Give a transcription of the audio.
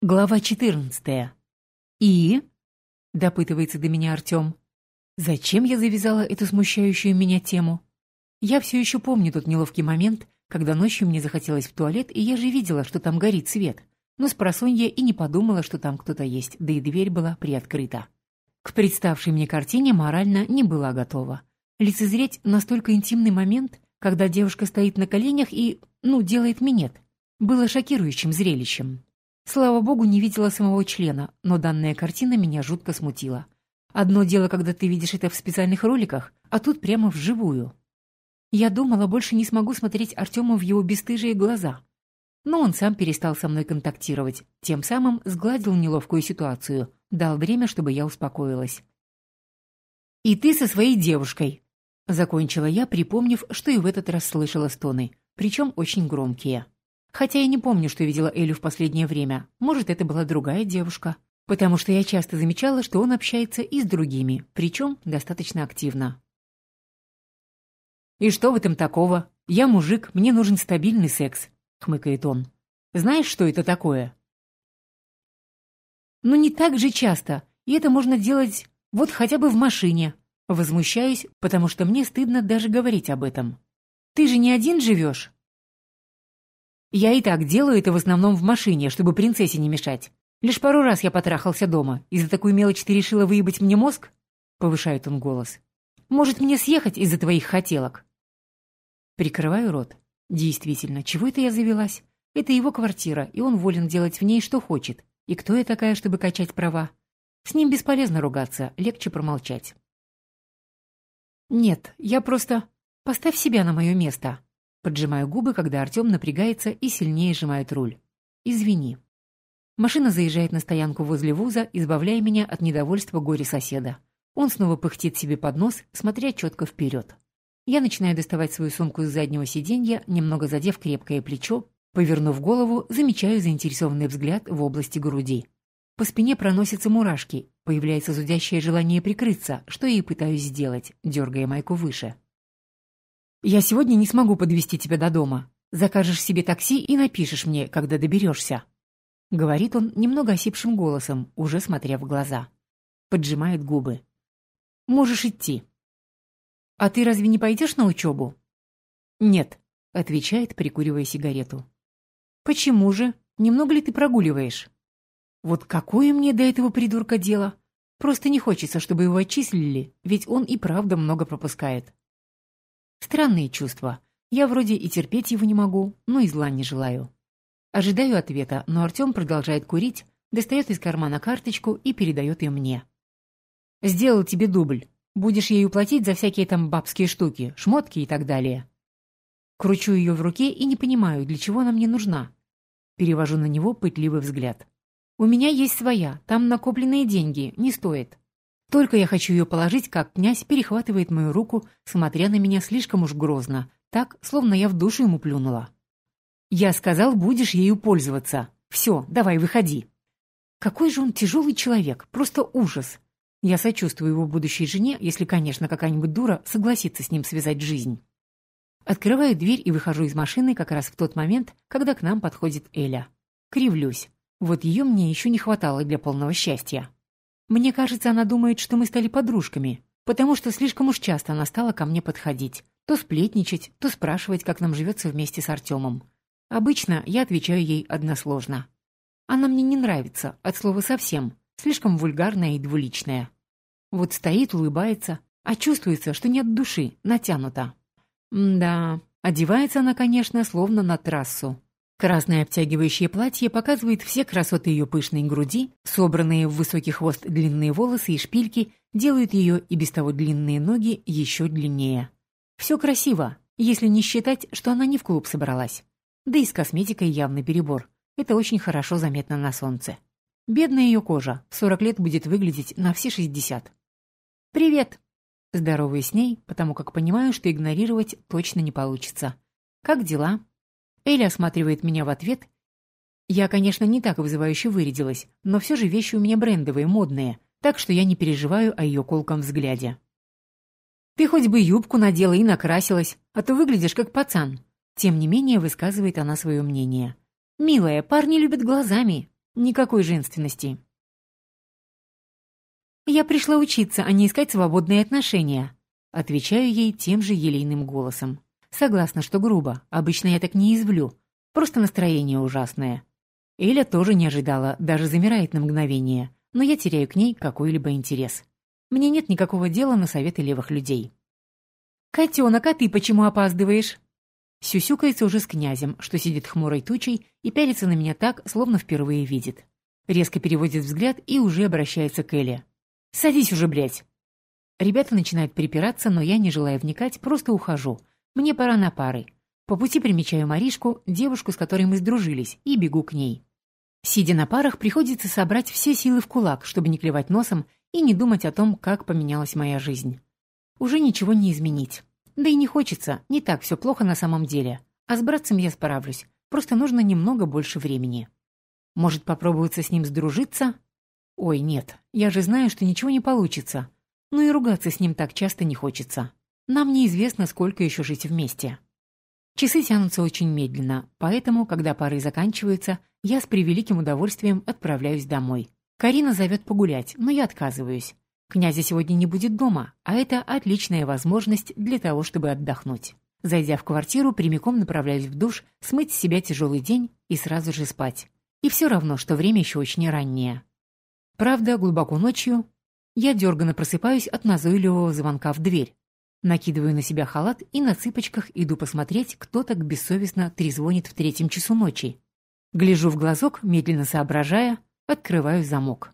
Глава 14. «И?» — допытывается до меня Артем. «Зачем я завязала эту смущающую меня тему? Я все еще помню тот неловкий момент, когда ночью мне захотелось в туалет, и я же видела, что там горит свет, но с просонья и не подумала, что там кто-то есть, да и дверь была приоткрыта. К представшей мне картине морально не была готова. Лицезреть настолько интимный момент, когда девушка стоит на коленях и, ну, делает минет, было шокирующим зрелищем. Слава богу, не видела самого члена, но данная картина меня жутко смутила. Одно дело, когда ты видишь это в специальных роликах, а тут прямо вживую. Я думала, больше не смогу смотреть Артему в его бесстыжие глаза. Но он сам перестал со мной контактировать, тем самым сгладил неловкую ситуацию, дал время, чтобы я успокоилась. «И ты со своей девушкой», — закончила я, припомнив, что и в этот раз слышала стоны, причем очень громкие. Хотя я не помню, что видела Элю в последнее время. Может, это была другая девушка. Потому что я часто замечала, что он общается и с другими, причем достаточно активно. «И что в этом такого? Я мужик, мне нужен стабильный секс», — хмыкает он. «Знаешь, что это такое?» «Ну не так же часто, и это можно делать вот хотя бы в машине». Возмущаюсь, потому что мне стыдно даже говорить об этом. «Ты же не один живешь?» Я и так делаю это в основном в машине, чтобы принцессе не мешать. Лишь пару раз я потрахался дома. И за такую мелочь ты решила выебать мне мозг?» Повышает он голос. «Может, мне съехать из-за твоих хотелок?» Прикрываю рот. Действительно, чего это я завелась? Это его квартира, и он волен делать в ней, что хочет. И кто я такая, чтобы качать права? С ним бесполезно ругаться, легче промолчать. «Нет, я просто... Поставь себя на мое место», Поджимаю губы, когда Артем напрягается и сильнее сжимает руль. «Извини». Машина заезжает на стоянку возле вуза, избавляя меня от недовольства горе соседа. Он снова пыхтит себе под нос, смотря четко вперед. Я начинаю доставать свою сумку из заднего сиденья, немного задев крепкое плечо, повернув голову, замечаю заинтересованный взгляд в области груди. По спине проносятся мурашки, появляется зудящее желание прикрыться, что я и пытаюсь сделать, дергая майку выше. «Я сегодня не смогу подвести тебя до дома. Закажешь себе такси и напишешь мне, когда доберешься», — говорит он немного осипшим голосом, уже смотря в глаза. Поджимает губы. «Можешь идти». «А ты разве не пойдешь на учебу?» «Нет», — отвечает, прикуривая сигарету. «Почему же? Немного ли ты прогуливаешь?» «Вот какое мне до этого придурка дело? Просто не хочется, чтобы его отчислили, ведь он и правда много пропускает». Странные чувства. Я вроде и терпеть его не могу, но и зла не желаю. Ожидаю ответа, но Артем продолжает курить, достает из кармана карточку и передает ее мне. «Сделал тебе дубль. Будешь ею платить за всякие там бабские штуки, шмотки и так далее». Кручу ее в руке и не понимаю, для чего она мне нужна. Перевожу на него пытливый взгляд. «У меня есть своя, там накопленные деньги, не стоит». Только я хочу ее положить, как князь перехватывает мою руку, смотря на меня слишком уж грозно, так, словно я в душу ему плюнула. «Я сказал, будешь ею пользоваться. Все, давай, выходи». Какой же он тяжелый человек, просто ужас. Я сочувствую его будущей жене, если, конечно, какая-нибудь дура согласится с ним связать жизнь. Открываю дверь и выхожу из машины как раз в тот момент, когда к нам подходит Эля. Кривлюсь. Вот ее мне еще не хватало для полного счастья. Мне кажется, она думает, что мы стали подружками, потому что слишком уж часто она стала ко мне подходить, то сплетничать, то спрашивать, как нам живется вместе с Артемом. Обычно я отвечаю ей односложно. Она мне не нравится, от слова совсем, слишком вульгарная и двуличная. Вот стоит, улыбается, а чувствуется, что нет души, натянута. М да, одевается она, конечно, словно на трассу. Красное обтягивающее платье показывает все красоты ее пышной груди, собранные в высокий хвост длинные волосы и шпильки делают ее и без того длинные ноги еще длиннее. Все красиво, если не считать, что она не в клуб собралась. Да и с косметикой явный перебор. Это очень хорошо заметно на солнце. Бедная ее кожа, в 40 лет будет выглядеть на все 60. «Привет!» Здороваюсь с ней, потому как понимаю, что игнорировать точно не получится. «Как дела?» Элли осматривает меня в ответ. Я, конечно, не так вызывающе вырядилась, но все же вещи у меня брендовые, модные, так что я не переживаю о ее колком взгляде. «Ты хоть бы юбку надела и накрасилась, а то выглядишь как пацан». Тем не менее, высказывает она свое мнение. «Милая, парни любят глазами. Никакой женственности. «Я пришла учиться, а не искать свободные отношения», отвечаю ей тем же елейным голосом. Согласна, что грубо, обычно я так не извлю, просто настроение ужасное. Эля тоже не ожидала, даже замирает на мгновение, но я теряю к ней какой-либо интерес. Мне нет никакого дела на советы левых людей. «Котенок, а ты почему опаздываешь?» Сюсюкается уже с князем, что сидит хмурой тучей и пялится на меня так, словно впервые видит. Резко переводит взгляд и уже обращается к Эле. «Садись уже, блядь!» Ребята начинают припираться, но я, не желая вникать, просто ухожу. Мне пора на пары. По пути примечаю Маришку, девушку, с которой мы сдружились, и бегу к ней. Сидя на парах, приходится собрать все силы в кулак, чтобы не клевать носом и не думать о том, как поменялась моя жизнь. Уже ничего не изменить. Да и не хочется, не так все плохо на самом деле. А с братцем я справлюсь, просто нужно немного больше времени. Может, попробуется с ним сдружиться? Ой, нет, я же знаю, что ничего не получится. Ну и ругаться с ним так часто не хочется. Нам неизвестно, сколько еще жить вместе. Часы тянутся очень медленно, поэтому, когда пары заканчиваются, я с превеликим удовольствием отправляюсь домой. Карина зовет погулять, но я отказываюсь. Князя сегодня не будет дома, а это отличная возможность для того, чтобы отдохнуть. Зайдя в квартиру, прямиком направляюсь в душ, смыть с себя тяжелый день и сразу же спать. И все равно, что время еще очень раннее. Правда, глубоко ночью я дерганно просыпаюсь от назойливого звонка в дверь. Накидываю на себя халат и на цыпочках иду посмотреть, кто так бессовестно трезвонит в третьем часу ночи. Гляжу в глазок, медленно соображая, открываю замок.